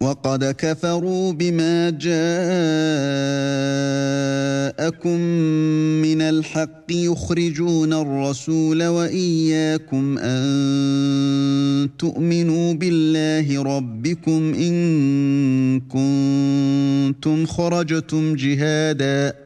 وقد كفروا بما جاءكم من الحق يخرجون الرسول وإياكم أن تؤمنوا بالله ربكم إن كنتم خرجتم جهادا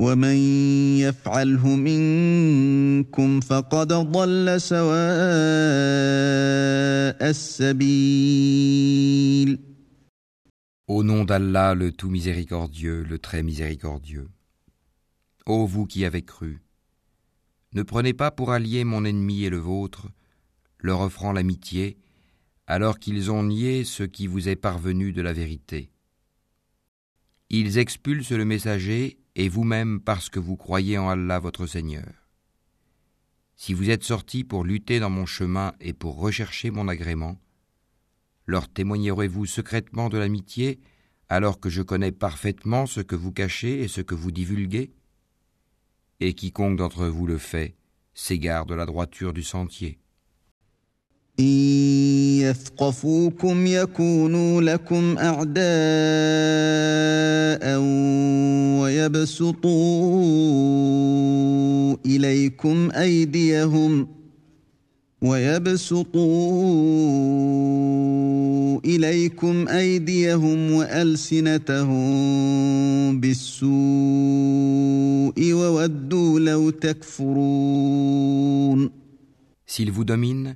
ومن يفعله منكم فقد ضل سواء السبيل Au nom d'Allah, le tout miséricordieux, le très miséricordieux. Ô vous qui avez cru, ne prenez pas pour allié mon ennemi et le vôtre, leur offrant l'amitié, alors qu'ils ont nié ce qui vous est parvenu de la vérité. Ils expulsent le messager et vous-même parce que vous croyez en Allah votre Seigneur. Si vous êtes sortis pour lutter dans mon chemin et pour rechercher mon agrément, leur témoignerez-vous secrètement de l'amitié alors que je connais parfaitement ce que vous cachez et ce que vous divulguez? Et quiconque d'entre vous le fait s'égare de la droiture du sentier. إن يثقفوكم يكونوا لكم أعداء ويبسطوا إليكم أيديهم ويبسطوا إليكم أيديهم وألسنتهم بالسوء وودوا لو تكفرون. S'ils vous dominent,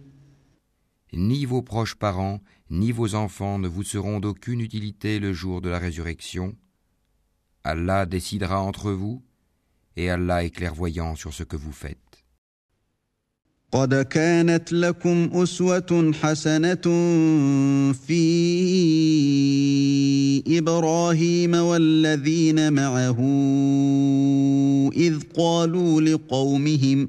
Ni vos proches parents, ni vos enfants ne vous seront d'aucune utilité le jour de la résurrection. Allah décidera entre vous, et Allah est clairvoyant sur ce que vous faites. إذ قالوا لقومهم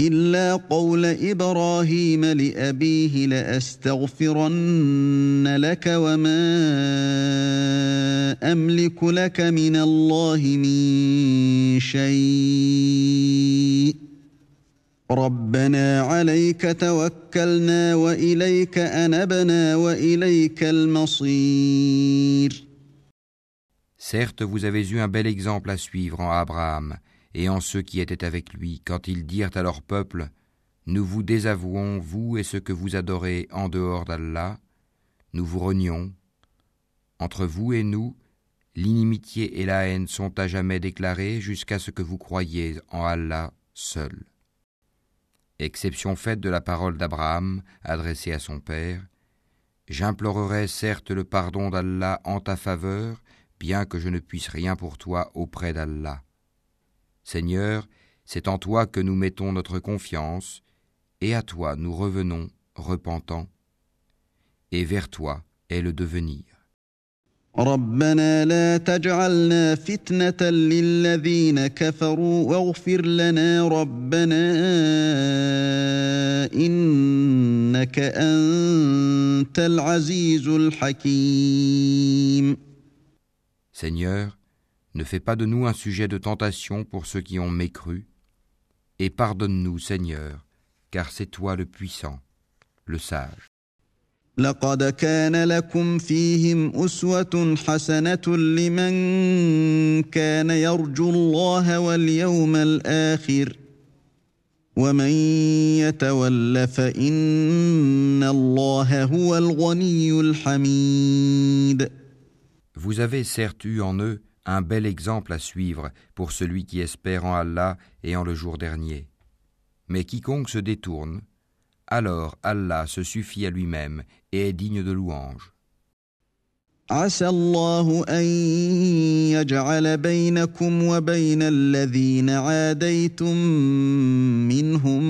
إلا قول إبراهيم لأبيه لأستغفرن لك وما أملك لك من الله من شيء. ربنا عليك توكلنا وإليك أنبنا وإليك المصير. Certes, vous avez eu un bel exemple à suivre en Abraham. Et en ceux qui étaient avec lui, quand ils dirent à leur peuple Nous vous désavouons, vous et ceux que vous adorez en dehors d'Allah, nous vous renions. Entre vous et nous, l'inimitié et la haine sont à jamais déclarées jusqu'à ce que vous croyiez en Allah seul. exception faite de la parole d'Abraham adressée à son père, j'implorerai certes le pardon d'Allah en ta faveur, bien que je ne puisse rien pour toi auprès d'Allah. Seigneur, c'est en toi que nous mettons notre confiance, et à toi nous revenons, repentants, et vers toi est le devenir. Seigneur, ne fais pas de nous un sujet de tentation pour ceux qui ont mécru, et pardonne-nous, Seigneur, car c'est toi le puissant, le sage. لقد كان لكم فيهم أسوة حسنة لمن كان يرجو الله واليوم الآخر ومن يتول فإن الله هو الغني الحميد Vous avez certes eu en eux un bel exemple à suivre pour celui qui espère en Allah et en le jour dernier. Mais quiconque se détourne, alors Allah se suffit à lui-même et est digne de louange. عسى الله أن يجعل بينكم وبين الذين عاديتم منهم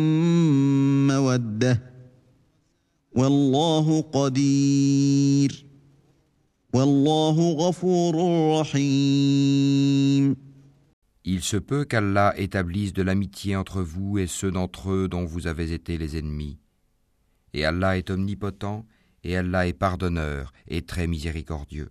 مودة والله قدير والله غفور رحيم il se peut qu'Allah établisse de l'amitié entre vous et ceux d'entre eux dont vous avez été les ennemis. Et Allah est omnipotent, et Allah est pardonneur et très miséricordieux.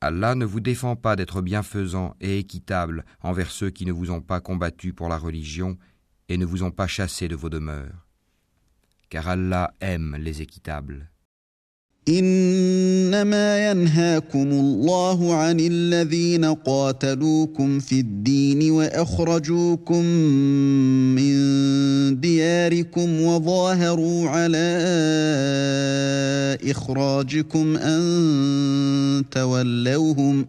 Allah ne vous défend pas d'être bienfaisant et équitable envers ceux qui ne vous ont pas combattu pour la religion et ne vous ont pas chassé de vos demeures. Car Allah aime les équitables. انما ينهاكم الله عن الذين قاتلوكم في الدين واخرجوكم من دياركم وظاهروا على اخراجكم ان تولوهم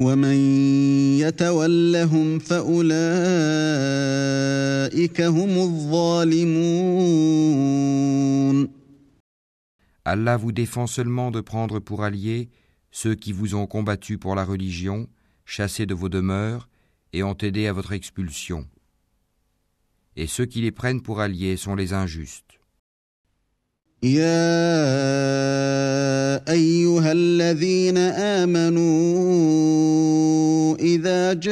ومن يتولهم فاولئك هم الظالمون Allah vous défend seulement de prendre pour alliés ceux qui vous ont combattu pour la religion, chassés de vos demeures et ont aidé à votre expulsion. Et ceux qui les prennent pour alliés sont les injustes. يا أيها الذين آمنوا إذا جاءكم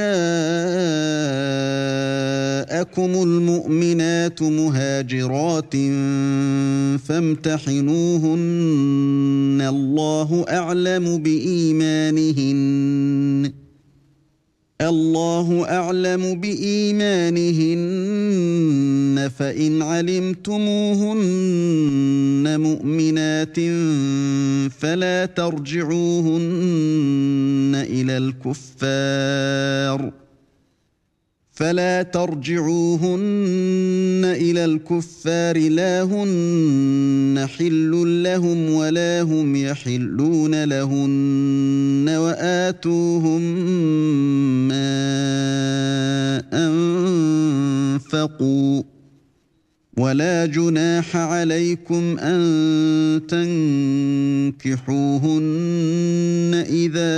المؤمنات مهاجرات فامتحنوهن الله أعلم بإيمانهن الله أعلم بإيمانهن فإن علمتموهن مؤمنات فلا ترجعوهن إلى الكفار. فلا ترجعوهن إلى الكفار لا هن حل لهم ولا هم يحلون لهن وآتوهم ما أنفقوا. ولا جناح عليكم أن تنكحوهن إذا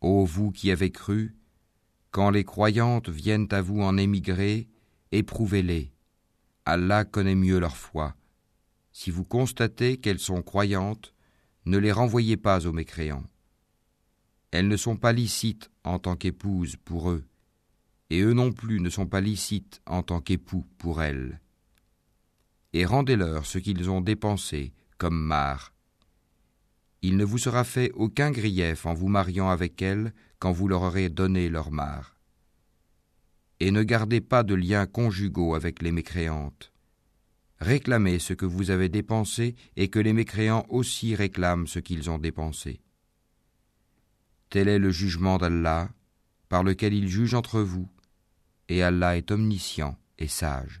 Ô vous qui avez cru, quand les croyantes viennent à vous en émigrer, éprouvez-les. Allah connaît mieux leur foi. Si vous constatez qu'elles sont croyantes, ne les renvoyez pas aux mécréants. Elles ne sont pas licites en tant qu'épouses pour eux, et eux non plus ne sont pas licites en tant qu'époux pour elles. Et rendez-leur ce qu'ils ont dépensé comme marre. Il ne vous sera fait aucun grief en vous mariant avec elles quand vous leur aurez donné leur marre. Et ne gardez pas de liens conjugaux avec les mécréantes. Réclamez ce que vous avez dépensé et que les mécréants aussi réclament ce qu'ils ont dépensé. Tel est le jugement d'Allah, par lequel il juge entre vous, et Allah est omniscient et sage.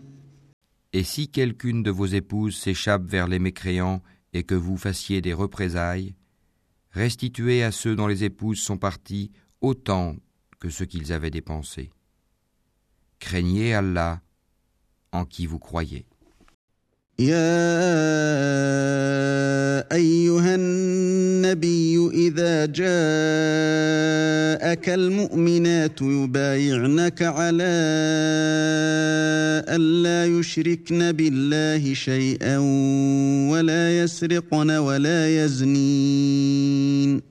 Et si quelqu'une de vos épouses s'échappe vers les mécréants et que vous fassiez des représailles, restituez à ceux dont les épouses sont parties autant que ce qu'ils avaient dépensé. Craignez Allah en qui vous croyez. يا أيها النبي إذا جاءك المؤمنات يبايعنك على الا يشركن بالله شيئا ولا يسرقن ولا يزنين.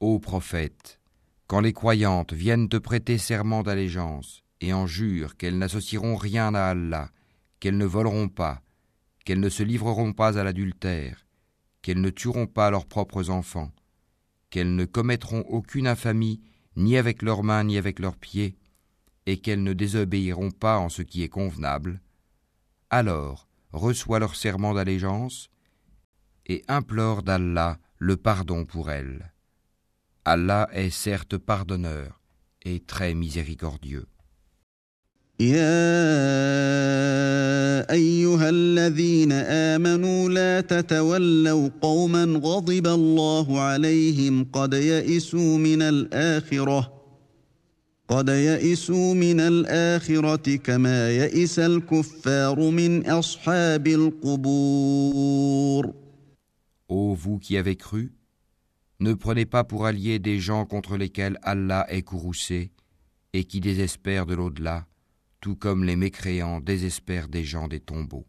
Ô prophète, quand les croyantes viennent te prêter serment d'allégeance et en jurent qu'elles n'associeront rien à Allah, qu'elles ne voleront pas, qu'elles ne se livreront pas à l'adultère, qu'elles ne tueront pas leurs propres enfants, qu'elles ne commettront aucune infamie ni avec leurs mains ni avec leurs pieds, et qu'elles ne désobéiront pas en ce qui est convenable, alors reçois leur serment d'allégeance et implore d'Allah le pardon pour elles. Allah est certes pardonneur et très miséricordieux. يا أيها الذين آمنوا لا تتولوا قوما غضب الله عليهم قد يئسوا من الآخرة قد يئسوا من الآخرة كما يئس الكفار من أصحاب القبور Ô vous qui avez cru, ne prenez pas pour alliés des gens contre lesquels Allah est courroucé et qui désespèrent de l'au-delà, tout comme les mécréants désespèrent des gens des tombeaux.